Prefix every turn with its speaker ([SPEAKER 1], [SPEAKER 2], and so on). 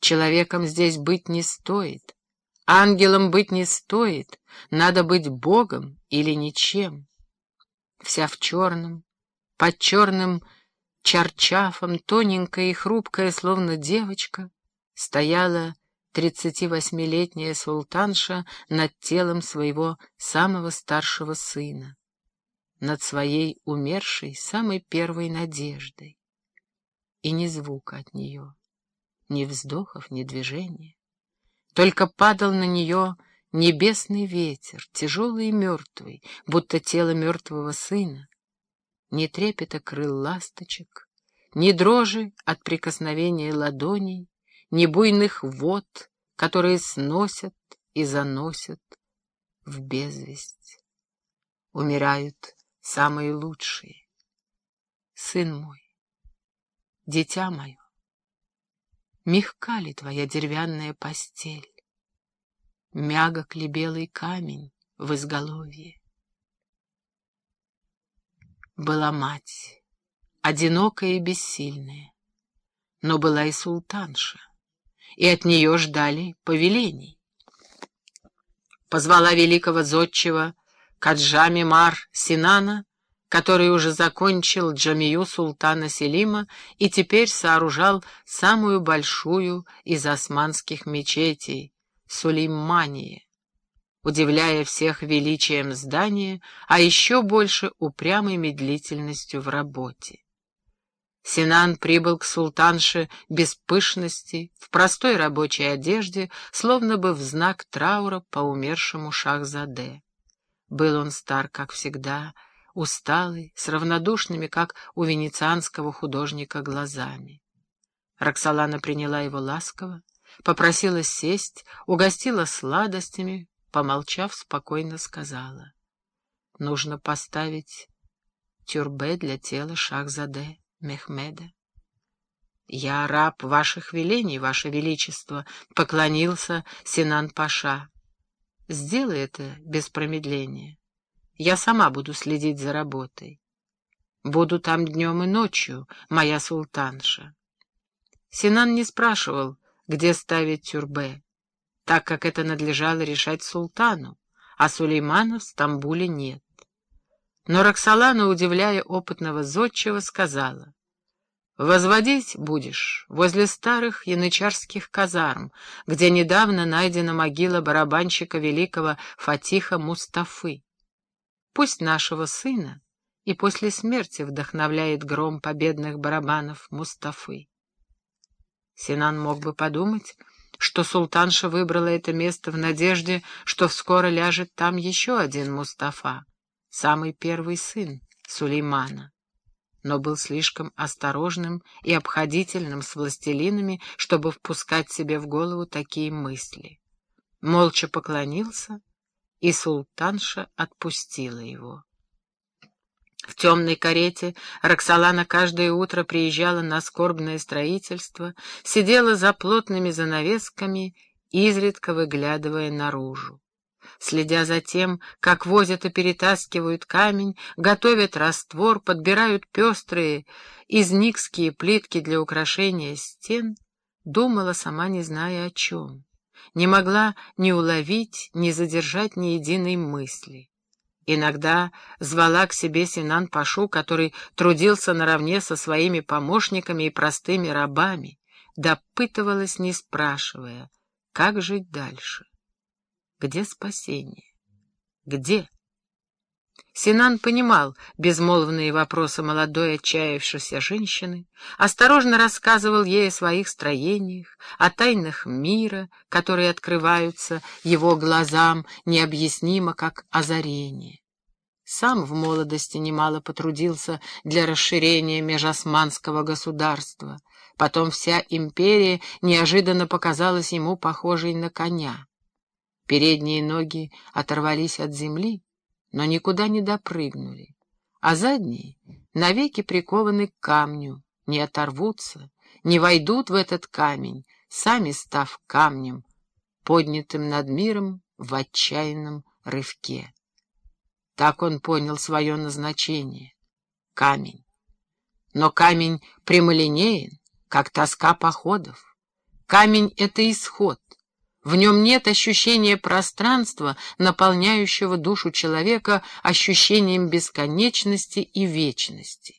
[SPEAKER 1] Человеком здесь быть не стоит, ангелом быть не стоит, надо быть Богом или ничем. Вся в черном, под черным чарчафом, тоненькая и хрупкая, словно девочка, стояла тридцативосьмилетняя султанша над телом своего самого старшего сына, над своей умершей самой первой надеждой. И ни звука от нее, ни вздохов, ни движения. Только падал на нее небесный ветер, тяжелый и мертвый, будто тело мертвого сына. Ни трепета крыл ласточек, ни дрожи от прикосновения ладоней, ни буйных вод, которые сносят и заносят в безвесть. Умирают самые лучшие. Сын мой, дитя мое, мягка ли твоя деревянная постель, мягок ли белый камень в изголовье? Была мать, одинокая и бессильная, но была и султанша, и от нее ждали повелений. Позвала великого зодчего Каджами Мар Синана, который уже закончил джамию султана Селима и теперь сооружал самую большую из османских мечетей — Сулеймания, удивляя всех величием здания, а еще больше упрямой медлительностью в работе. Синан прибыл к султанше без пышности, в простой рабочей одежде, словно бы в знак траура по умершему Шахзаде. Был он стар, как всегда, усталый, с равнодушными, как у венецианского художника, глазами. Роксолана приняла его ласково, попросила сесть, угостила сладостями, помолчав, спокойно сказала. Нужно поставить тюрбе для тела Шахзаде. Мехмеда. «Я раб ваших велений, ваше величество», — поклонился Синан-паша. «Сделай это без промедления. Я сама буду следить за работой. Буду там днем и ночью, моя султанша». Синан не спрашивал, где ставить тюрбе, так как это надлежало решать султану, а Сулеймана в Стамбуле нет. Но Роксолана, удивляя опытного зодчего, сказала, «Возводить будешь возле старых янычарских казарм, где недавно найдена могила барабанщика великого Фатиха Мустафы. Пусть нашего сына и после смерти вдохновляет гром победных барабанов Мустафы». Синан мог бы подумать, что султанша выбрала это место в надежде, что вскоро ляжет там еще один Мустафа самый первый сын Сулеймана, но был слишком осторожным и обходительным с властелинами, чтобы впускать себе в голову такие мысли. Молча поклонился, и султанша отпустила его. В темной карете Роксолана каждое утро приезжала на скорбное строительство, сидела за плотными занавесками, изредка выглядывая наружу следя за тем, как возят и перетаскивают камень, готовят раствор, подбирают пестрые изникские плитки для украшения стен, думала, сама не зная о чем. Не могла ни уловить, ни задержать ни единой мысли. Иногда звала к себе Синан Пашу, который трудился наравне со своими помощниками и простыми рабами, допытывалась, не спрашивая, как жить дальше. Где спасение? Где? Синан понимал безмолвные вопросы молодой отчаявшейся женщины, осторожно рассказывал ей о своих строениях, о тайнах мира, которые открываются его глазам необъяснимо, как озарение. Сам в молодости немало потрудился для расширения межосманского государства. Потом вся империя неожиданно показалась ему похожей на коня. Передние ноги оторвались от земли, но никуда не допрыгнули, а задние навеки прикованы к камню, не оторвутся, не войдут в этот камень, сами став камнем, поднятым над миром в отчаянном рывке. Так он понял свое назначение — камень. Но камень прямолинеен, как тоска походов. Камень — это исход. В нем нет ощущения пространства, наполняющего душу человека ощущением бесконечности и вечности.